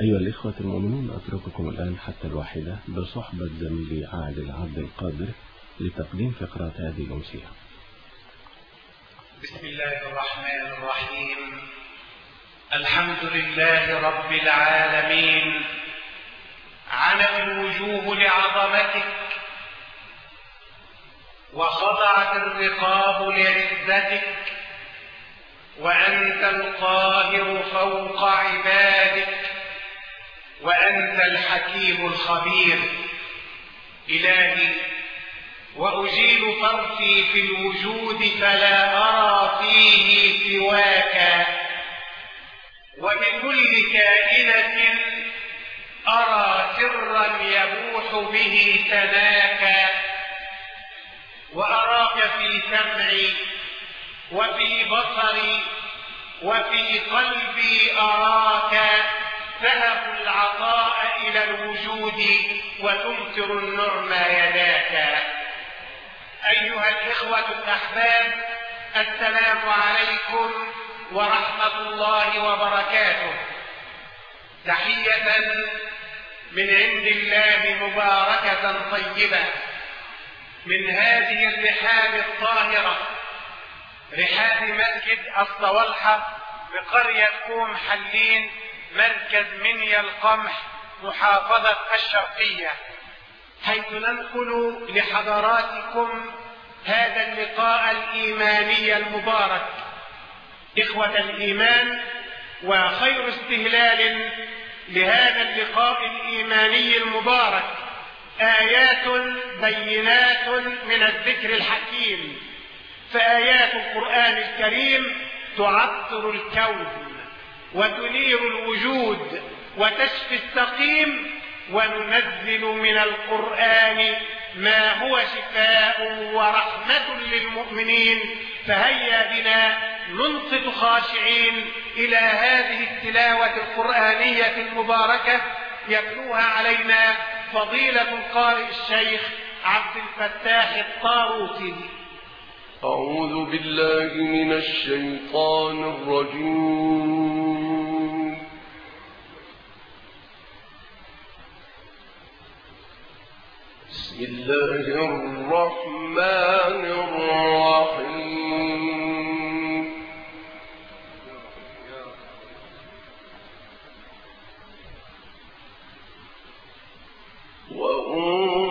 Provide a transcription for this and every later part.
أيها الإخوة المؤمنون أترككم الآن حتى الواحدة بصحبة زميلي عادل عبد القادر لتقديم فقرات هذه الأمسية بسم الله الرحمن الرحيم. الحمد لله رب العالمين. عنت الوجوه لعظمتك. وخضعت الرقاب لعزتك. وأنت القاهر فوق عبادك. وأنت الحكيم الخبير. إلهي وأجيل طرفي في الوجود فلا أرى فيه سواك. وبكل كائنة أرى سرا يبوح به ثناك وأراك في سمعي وفي بصري وفي قلبي أراك. تهب العطاء إلى الوجود وتمطر النعم يداك. أيها الإخوة الأحباب السلام عليكم ورحمة الله وبركاته. تحية من عند الله مباركة طيبة. من هذه الرحاب الطاهرة رحاب مسجد الصوالحة بقرية كوم حلين مركز منيا القمح محافظة الشرقية. حيث ننقل لحضراتكم هذا اللقاء الإيماني المبارك. إخوة الإيمان وخير استهلال لهذا اللقاء الإيماني المبارك. آيات بينات من الذكر الحكيم. فآيات القرآن الكريم تعطر الكون. وتنير الوجود وتشفي السقيم وننزل من القرآن ما هو شفاء ورحمة للمؤمنين. فهيا بنا ننصت خاشعين إلى هذه التلاوة القرآنية المباركة يتلوها علينا فضيلة القارئ الشيخ عبد الفتاح الطاروسي. أعوذ بالله من الشيطان الرجيم. بسم الله الرحمن الرحيم. وأوحي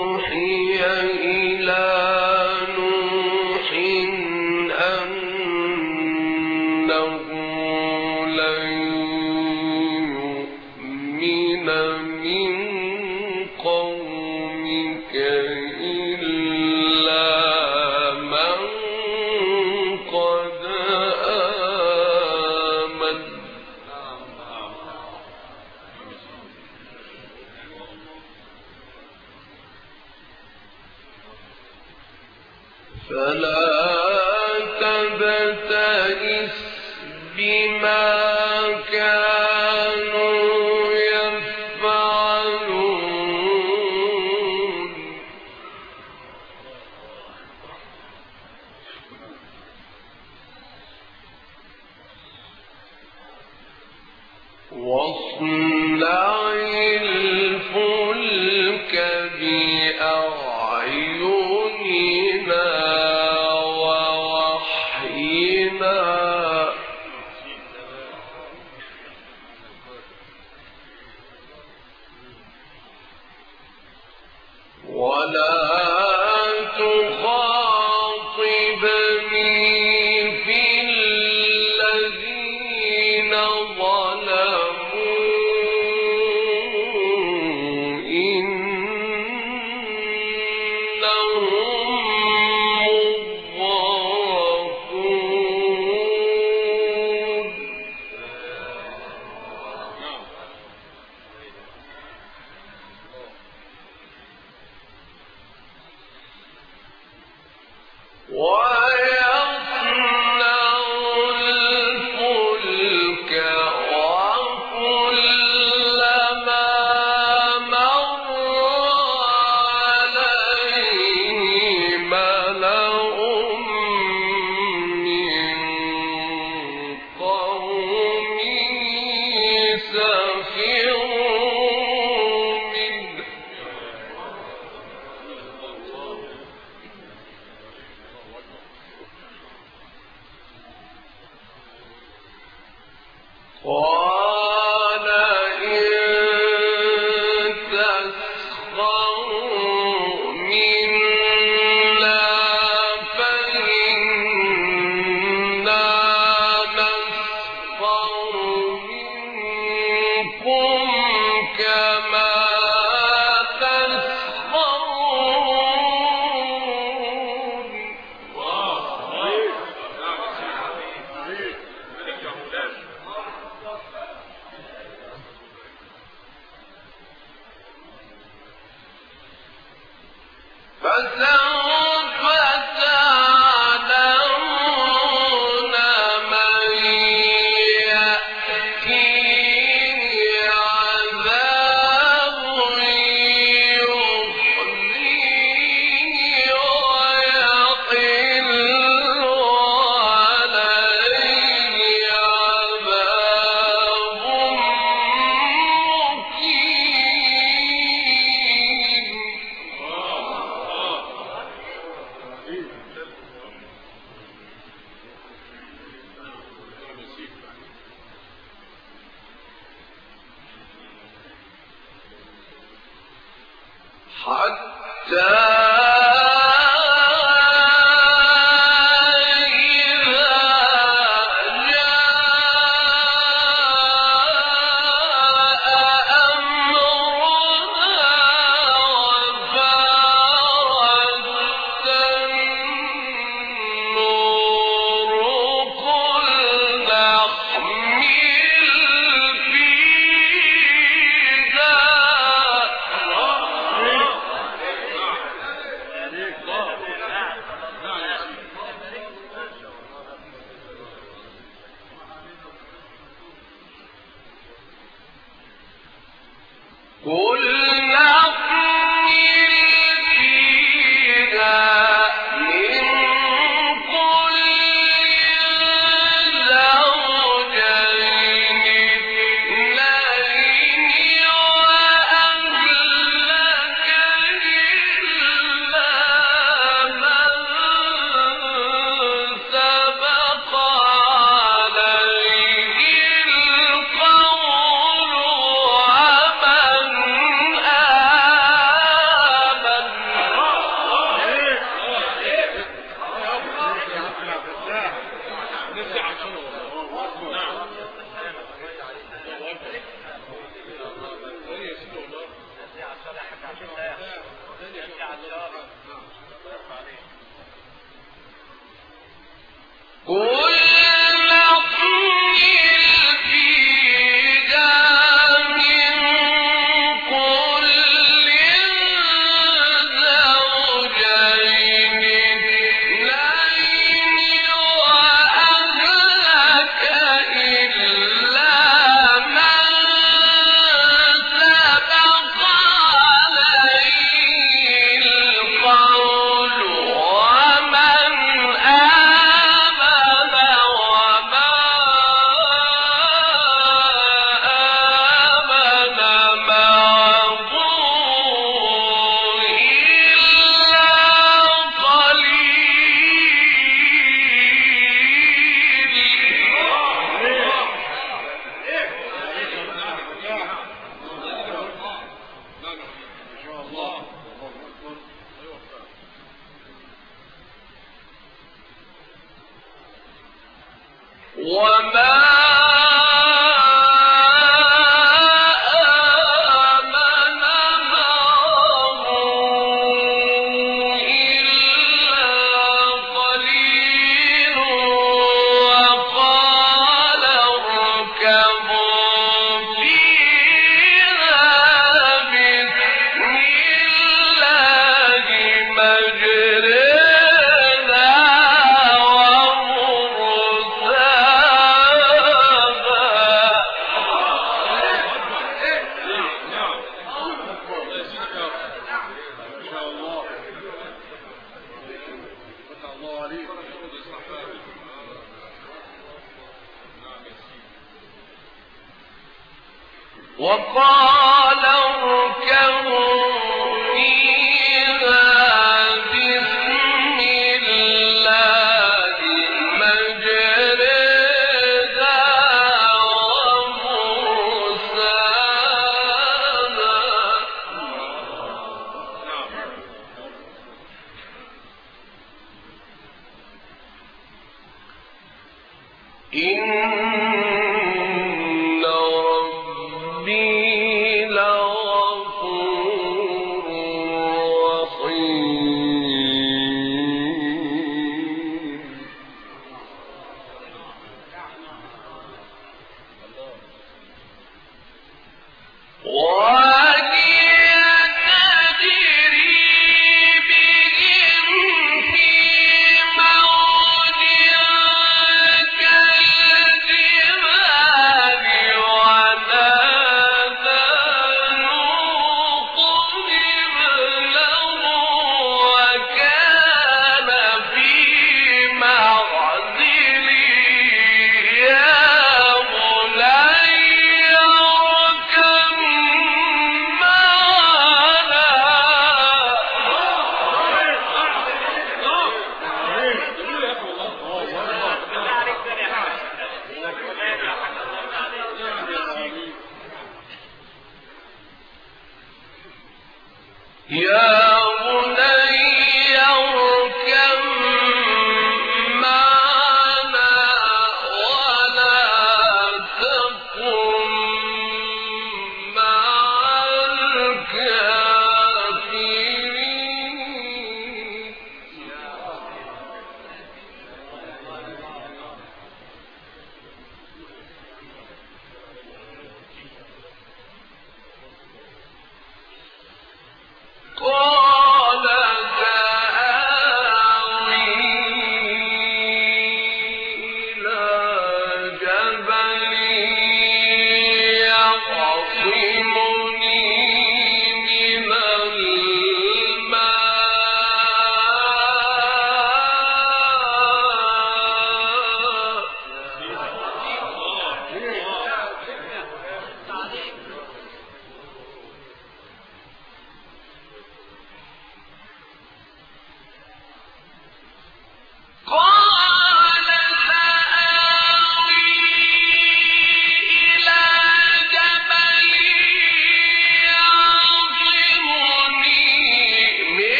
وقال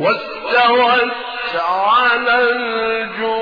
واستوت على الجود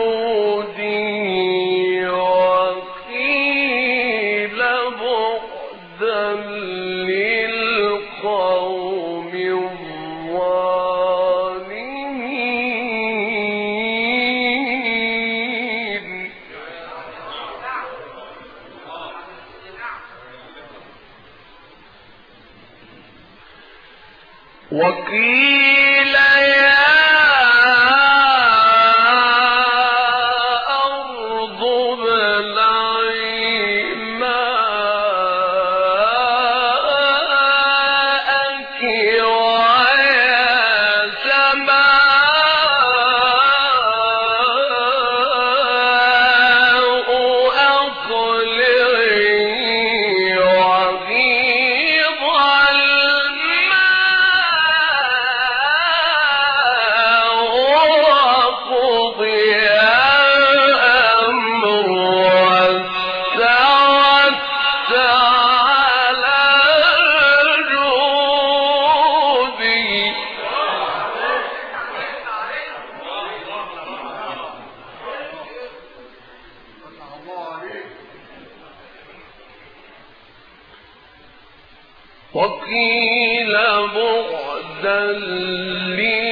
وقيل بعدا للقوم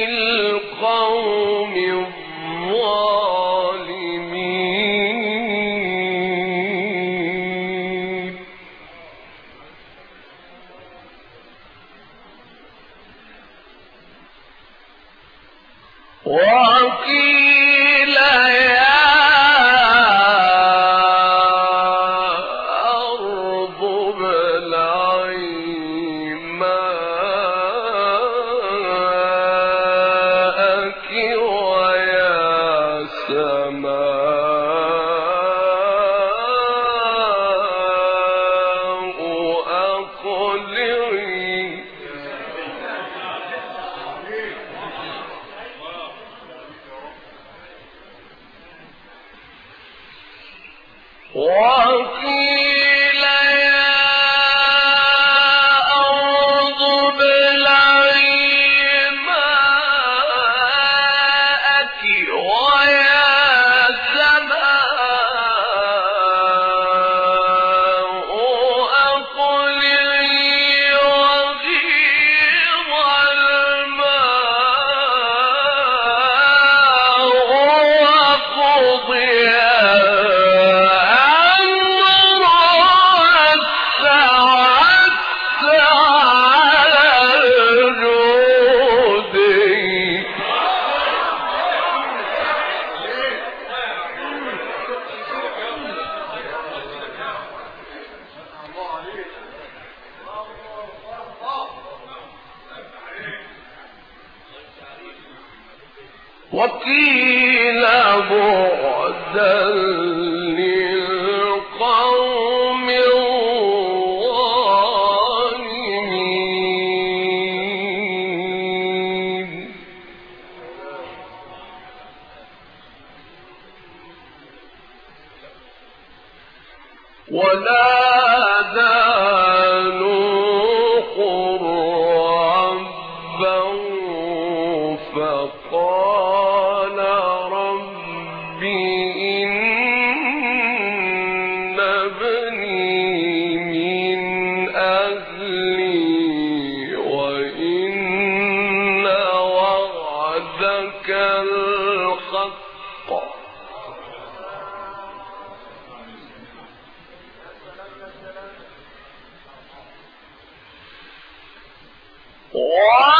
وإن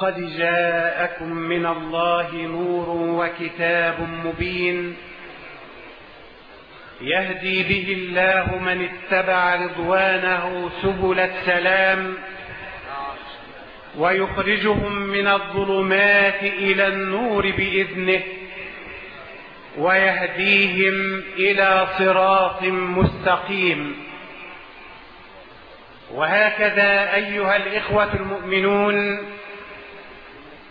قد جاءكم من الله نور وكتاب مبين. يهدي به الله من اتبع رضوانه سبل السلام ويخرجهم من الظلمات إلى النور بإذنه ويهديهم إلى صراط مستقيم. وهكذا أيها الإخوة المؤمنون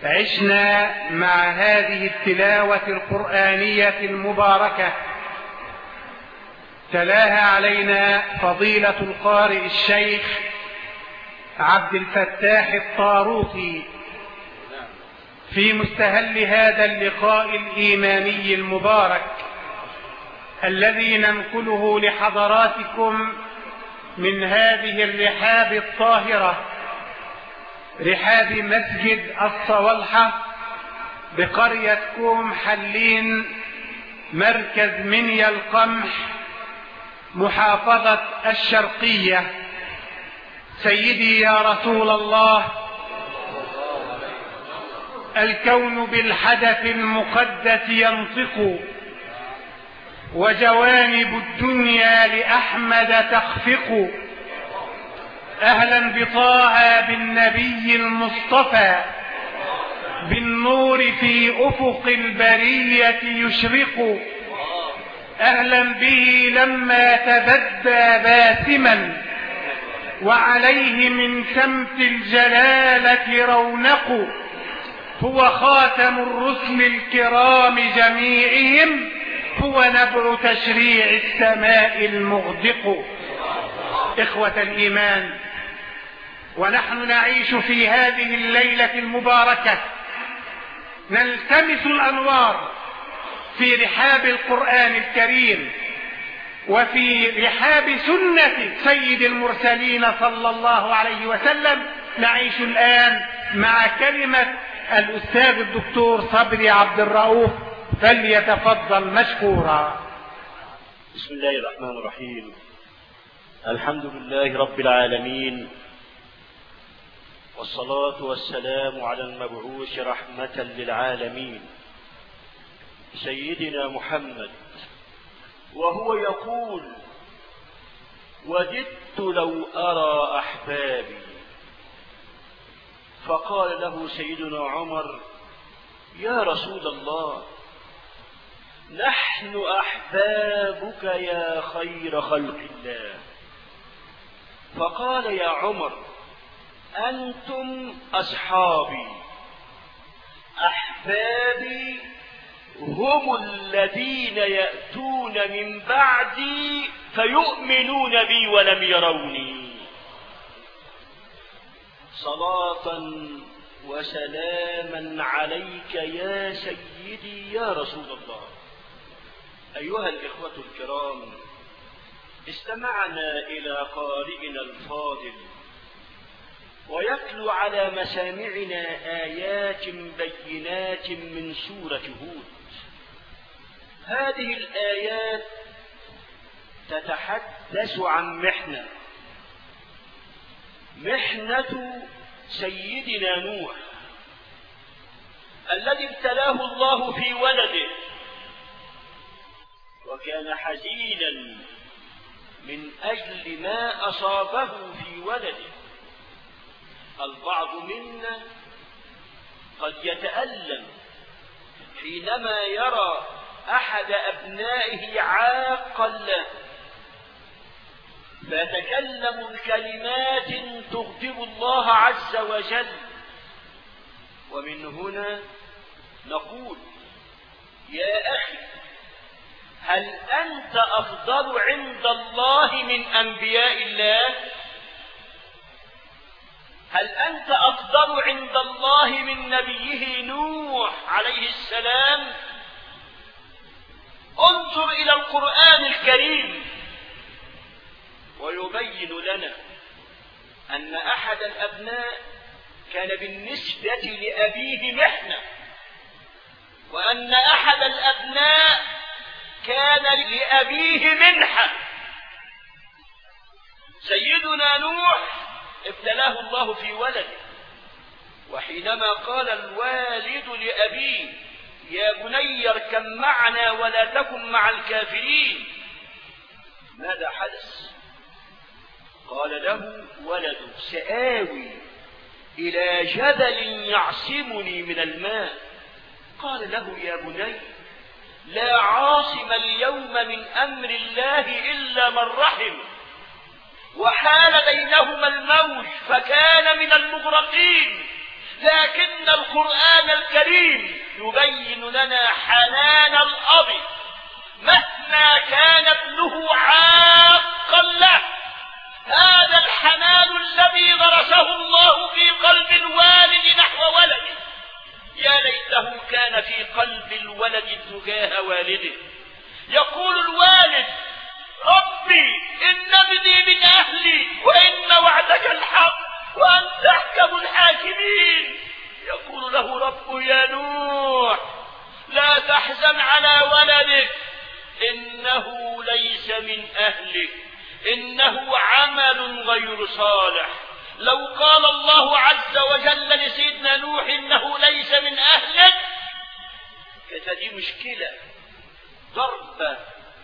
عشنا مع هذه التلاوة القرآنية المباركة. تلاها علينا فضيلة القارئ الشيخ عبد الفتاح الطاروطي في مستهل هذا اللقاء الإيماني المبارك الذي ننقله لحضراتكم من هذه الرحاب الطاهرة. رحاب مسجد الصوالحة بقرية كوم حلين مركز منيا القمح محافظة الشرقية. سيدي يا رسول الله الكون بالحدث المقدس ينطق وجوانب الدنيا لأحمد تخفق. أهلا بطه بالنبي المصطفى بالنور في أفق البرية يشرق. أهلا به لما تبدى باسما وعليه من سمت الجلالة رونق. هو خاتم الرسل الكرام جميعهم هو نبع تشريع السماء المغدق. إخوة الإيمان ونحن نعيش في هذه الليلة المباركة. نلتمس الأنوار في رحاب القرآن الكريم وفي رحاب سنة سيد المرسلين صلى الله عليه وسلم. نعيش الآن مع كلمة الأستاذ الدكتور صبري عبد الرؤوف فليتفضل مشكورا. بسم الله الرحمن الرحيم. الحمد لله رب العالمين والصلاة والسلام على المبعوث رحمة للعالمين. سيدنا محمد. وهو يقول وددت لو أرى أحبابي فقال له سيدنا عمر يا رسول الله نحن أحبابك يا خير خلق الله فقال يا عمر أنتم أصحابي. أحبابي هم الذين يأتون من بعدي فيؤمنون بي ولم يروني. صلاة وسلاما عليك يا سيدي يا رسول الله. أيها الإخوة الكرام استمعنا إلى قارئنا الفاضل. ويتلو على مسامعنا آيات بينات من سورة هود. هذه الآيات تتحدث عن محنة. محنة سيدنا نوح الذي ابتلاه الله في ولده. وكان حزينا من أجل ما أصابه في ولده. البعض منا قد يتألم حينما يرى أحد أبنائه عاقا له. فيتكلم بكلمات تغضب الله عز وجل. ومن هنا نقول يا أخي هل أنت أفضل عند الله من أنبياء الله؟ هل أنت أفضل عند الله من نبيه نوح عليه السلام؟ انظر إلى القرآن الكريم. ويبين لنا أن أحد الأبناء كان بالنسبة لأبيه محنة وأن أحد الأبناء كان لأبيه منحة. سيدنا نوح ابتلاه الله في ولده. وحينما قال الوالد لأبيه يا بني اركب معنا ولا تكن مع الكافرين. ماذا حدث؟ قال له ولده سآوي إلى جبل يعصمني من الماء. قال له يا بني لا عاصم اليوم من أمر الله إلا من رحم. وحال بينهما الموج فكان من المغرقين. لكن القرآن الكريم يبين لنا حنان الأب مهما كان ابنه عاقا له. هذا الحنان الذي غرسه الله في قلب الوالد نحو ولده. يا ليته كان في قلب الولد تجاه والده. يقول الوالد ربي إن ابني من أهلي وإن وعدك الحق وأنت أحكم الحاكمين. يقول له رب يا نوح لا تحزن على ولدك إنه ليس من أهلك إنه عمل غير صالح. لو قال الله عز وجل لسيدنا نوح إنه ليس من أهلك كانت دي مشكلة ضربة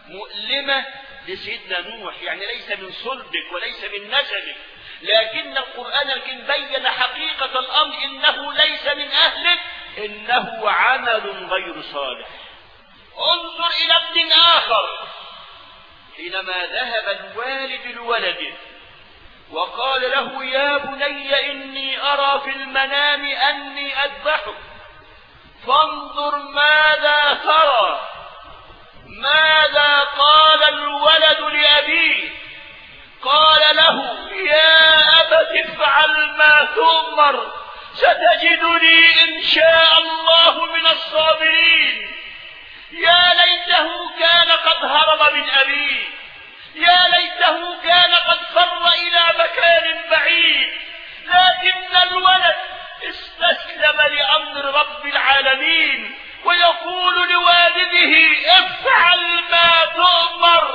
مؤلمة لسيدنا نوح يعني ليس من صلبك وليس من نسبك لكن القرآن الكريم بين حقيقة الأمر إنه ليس من أهلك إنه عمل غير صالح. انظر إلى ابن آخر حينما ذهب الوالد لولده وقال له يا بني إني أرى في المنام أني أذبحك فانظر ماذا ترى. ماذا قال الولد لأبيه؟ قال له يا أبت افعل ما تؤمر ستجدني إن شاء الله من الصابرين. يا ليته كان قد هرب من أبيه. يا ليته كان قد فر إلى مكان بعيد. لكن الولد استسلم لأمر رب العالمين. ويقول لوالده افعل ما تؤمر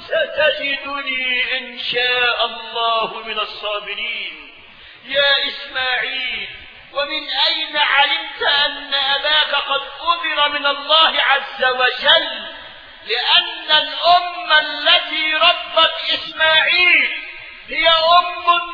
ستجدني إن شاء الله من الصابرين. يا إسماعيل ومن أين علمت أن أباك قد أمر من الله عز وجل؟ لأن الأم التي ربت إسماعيل هي أم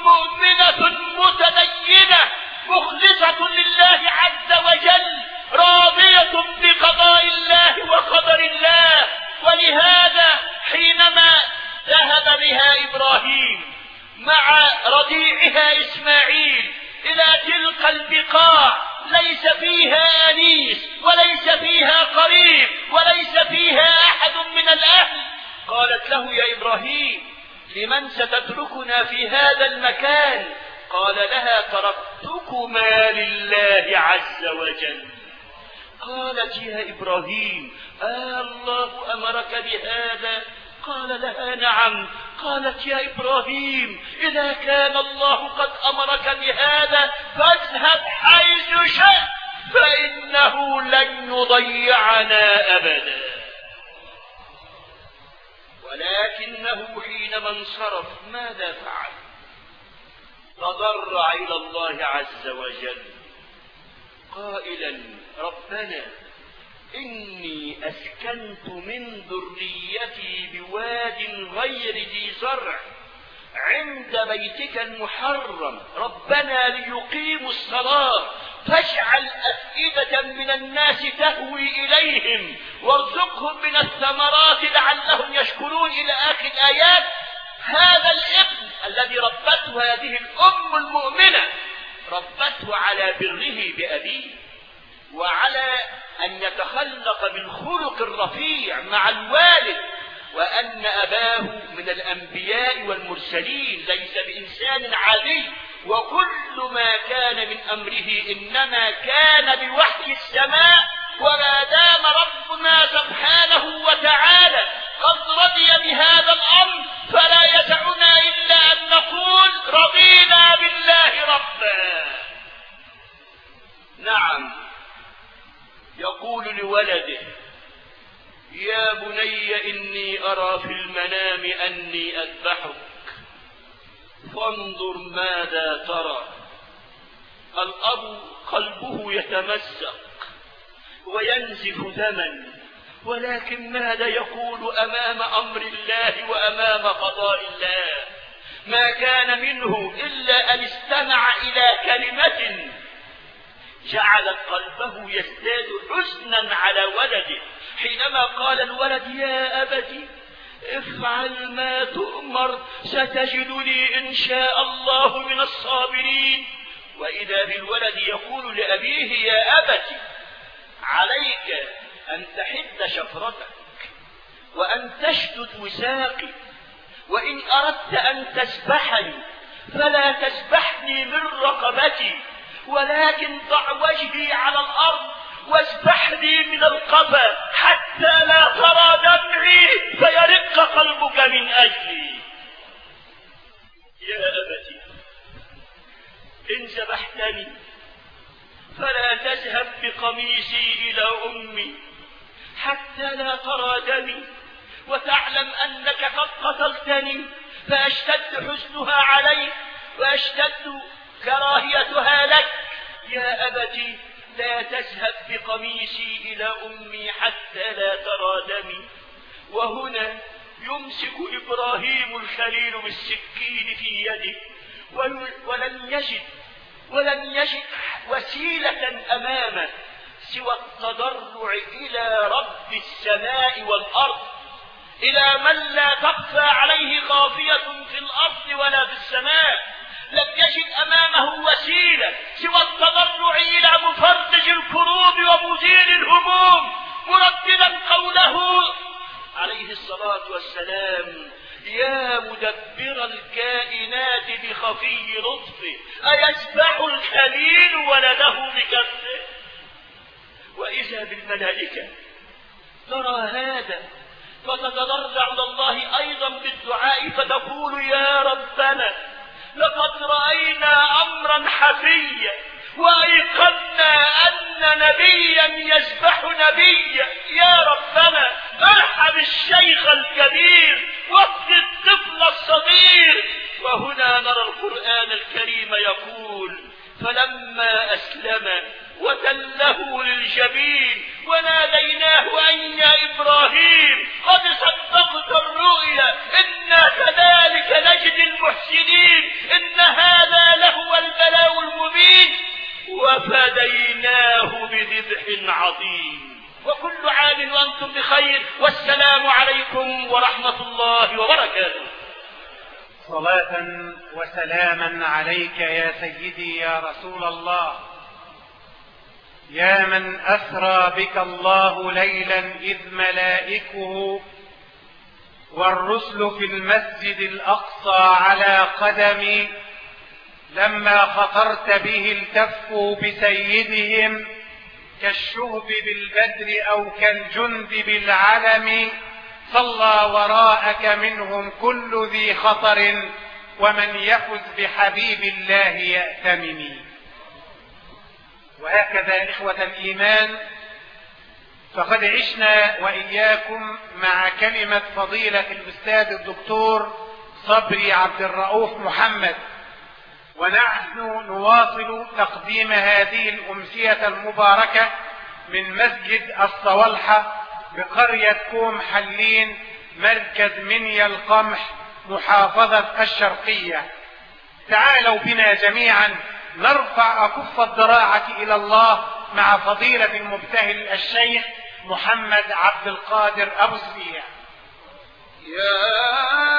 مؤمنة متدينة مخلصة لله عز وجل. راضية بقضاء الله وقدر الله. ولهذا حينما ذهب بها إبراهيم مع رضيعها إسماعيل إلى تلك البقاع ليس فيها أنيس وليس فيها قريب وليس فيها أحد من الأهل. قالت له يا إبراهيم لمن ستتركنا في هذا المكان؟ قال لها تركتكما لله عز وجل. قالت يا إبراهيم آه الله أمرك بهذا؟ قال لها نعم. قالت يا إبراهيم إذا كان الله قد أمرك بهذا فاذهب حيث شئت فإنه لن يضيعنا أبدا. ولكنه حينما انصرف ماذا فعل؟ تضرع إلى الله عز وجل. قائلا ربنا إني أسكنت من ذريتي بواد غير ذي زرع عند بيتك المحرم. ربنا ليقيموا الصلاة فاجعل أفئدة من الناس تهوي إليهم وارزقهم من الثمرات لعلهم يشكرون إلى آخر الآيات. هذا الابن الذي ربته هذه الأم المؤمنة ربته على بره بأبيه. وعلى أن يتخلق بالخلق الرفيع مع الوالد وأن أباه من الأنبياء والمرسلين ليس بإنسان عادي وكل ما كان من أمره إنما كان بوحي السماء وما دام ربنا سبحانه وتعالى قد رضي بهذا الأمر فلا يسعنا إلا أن نقول رضينا بالله ربا. نعم. يقول لولده يا بني إني أرى في المنام أني أذبحك فانظر ماذا ترى الأب قلبه يتمزق وينزف دما ولكن ماذا يقول أمام أمر الله وأمام قضاء الله؟ ما كان منه إلا أن استمع إلى كلمة جعلت قلبه يزداد حزنا على ولده. حينما قال الولد يا أبت افعل ما تؤمر ستجدني إن شاء الله من الصابرين. وإذا بالولد يقول لأبيه يا أبت عليك أن تحد شفرتك وأن تشدد وساقي وإن أردت أن تسبحني فلا تسبحني من رقبتي. ولكن ضع وجهي على الأرض واسبحني من القفا حتى لا ترى دمعي فيرق قلبك من أجلي. يا أبتي إن ذبحتني فلا تذهب بقميصي إلى أمي حتى لا ترى دمي. وتعلم أنك قد قتلتني فأشتد حزنها عليك وأشتد كراهيتها لك. يا أبتي لا تذهب بقميصي إلى أمي حتى لا ترى دمي. وهنا يمسك إبراهيم الخليل بالسكين في يده. ولن يجد ولن يجد وسيلة أمامه سوى التضرع إلى رب السماء والأرض. إلى من لا تخفى عليه خافية في الأرض ولا في السماء. لم يجد أمامه وسيلة سوى التضرع إلى مفرج الكروب ومزيل الهموم مرددا قوله عليه الصلاة والسلام يا مدبر الكائنات بخفي لطفه أيسبح الخليل ولده بكفه؟ وإذا بالملائكة ترى هذا فتتضرع إلى الله أيضا بالدعاء فتقول يا ربنا لقد رأينا أمرا حفيا وأيقنا أن نبيا يسبح نبيا. يا ربنا ارحم الشيخ الكبير وفد الطفل الصغير. وهنا نرى القرآن الكريم يقول فلما أسلم وتله للجبين وناديناه أن يا إبراهيم قد صدقت الرؤيا إنا كذلك نجد المحسنين. وفديناه بذبح عظيم. وكل عام وأنتم بخير والسلام عليكم ورحمة الله وبركاته. صلاة وسلاما عليك يا سيدي يا رسول الله. يا من أسرى بك الله ليلا إذ ملائكه والرسل في المسجد الأقصى على قدمي لما خطرت به التفوا بسيدهم كالشهب بالبدر أو كالجند بالعلم صلى وراءك منهم كل ذي خطر ومن يفز بحبيب الله يأتمني. وهكذا إخوة الإيمان فقد عشنا وإياكم مع كلمة فضيلة الأستاذ الدكتور صبري عبد الرؤوف محمد. ونحن نواصل تقديم هذه الأمسية المباركة من مسجد الصوالحة بقرية كوم حلين مركز منيا القمح محافظة الشرقية. تعالوا بنا جميعا نرفع أكف الضراعة إلى الله مع فضيلة المبتهل الشيخ محمد عبد القادر أبو سبيع يا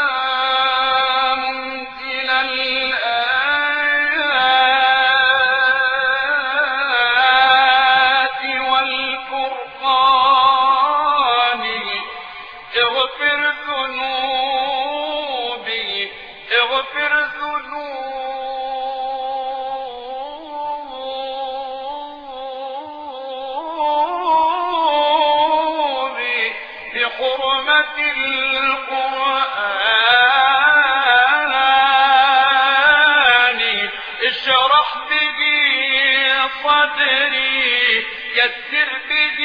صدري يسر به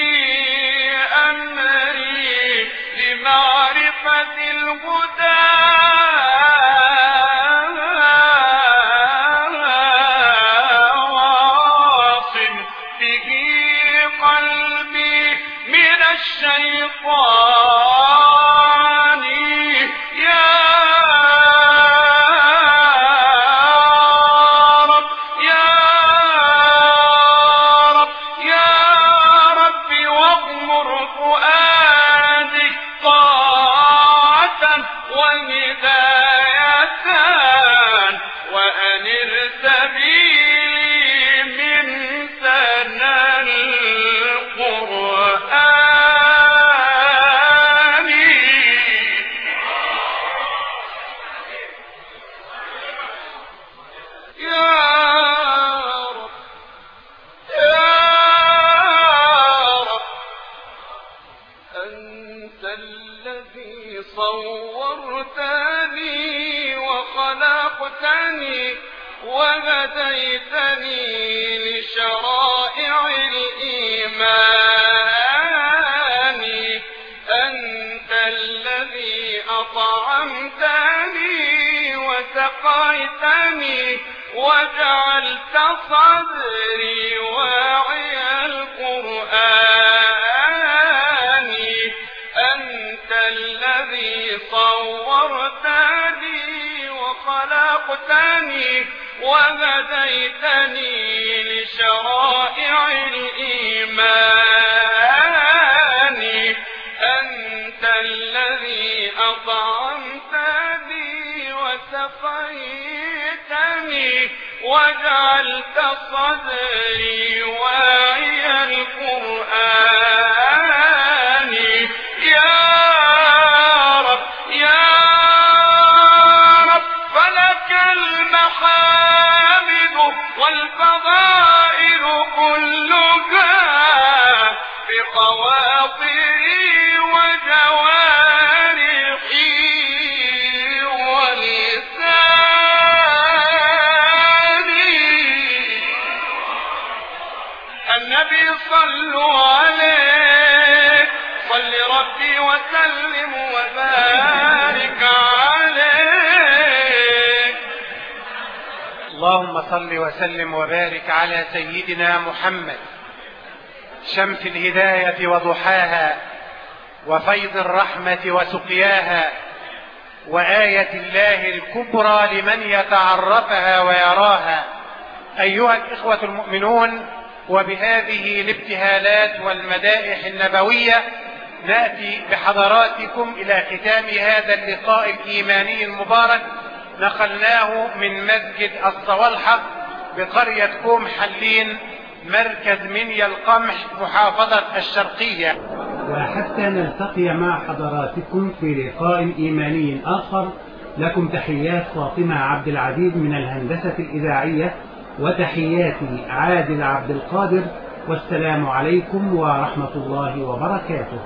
أمري لمعرفة الهدى. والفضائل كلها بخواطري صل وسلم وبارك على سيدنا محمد. شمس الهداية وضحاها وفيض الرحمة وسقياها وآية الله الكبرى لمن يتعرفها ويراها. أيها الإخوة المؤمنون وبهذه الابتهالات والمدائح النبوية نأتي بحضراتكم إلى ختام هذا اللقاء الإيماني المبارك نقلناه من مسجد الصوالحة بقرية كوم حلين مركز منيا القمح محافظة الشرقية. وحتى نلتقي مع حضراتكم في لقاء إيماني آخر لكم تحيات فاطمة عبد العزيز من الهندسة الإذاعية وتحياتي عادل عبد القادر والسلام عليكم ورحمة الله وبركاته.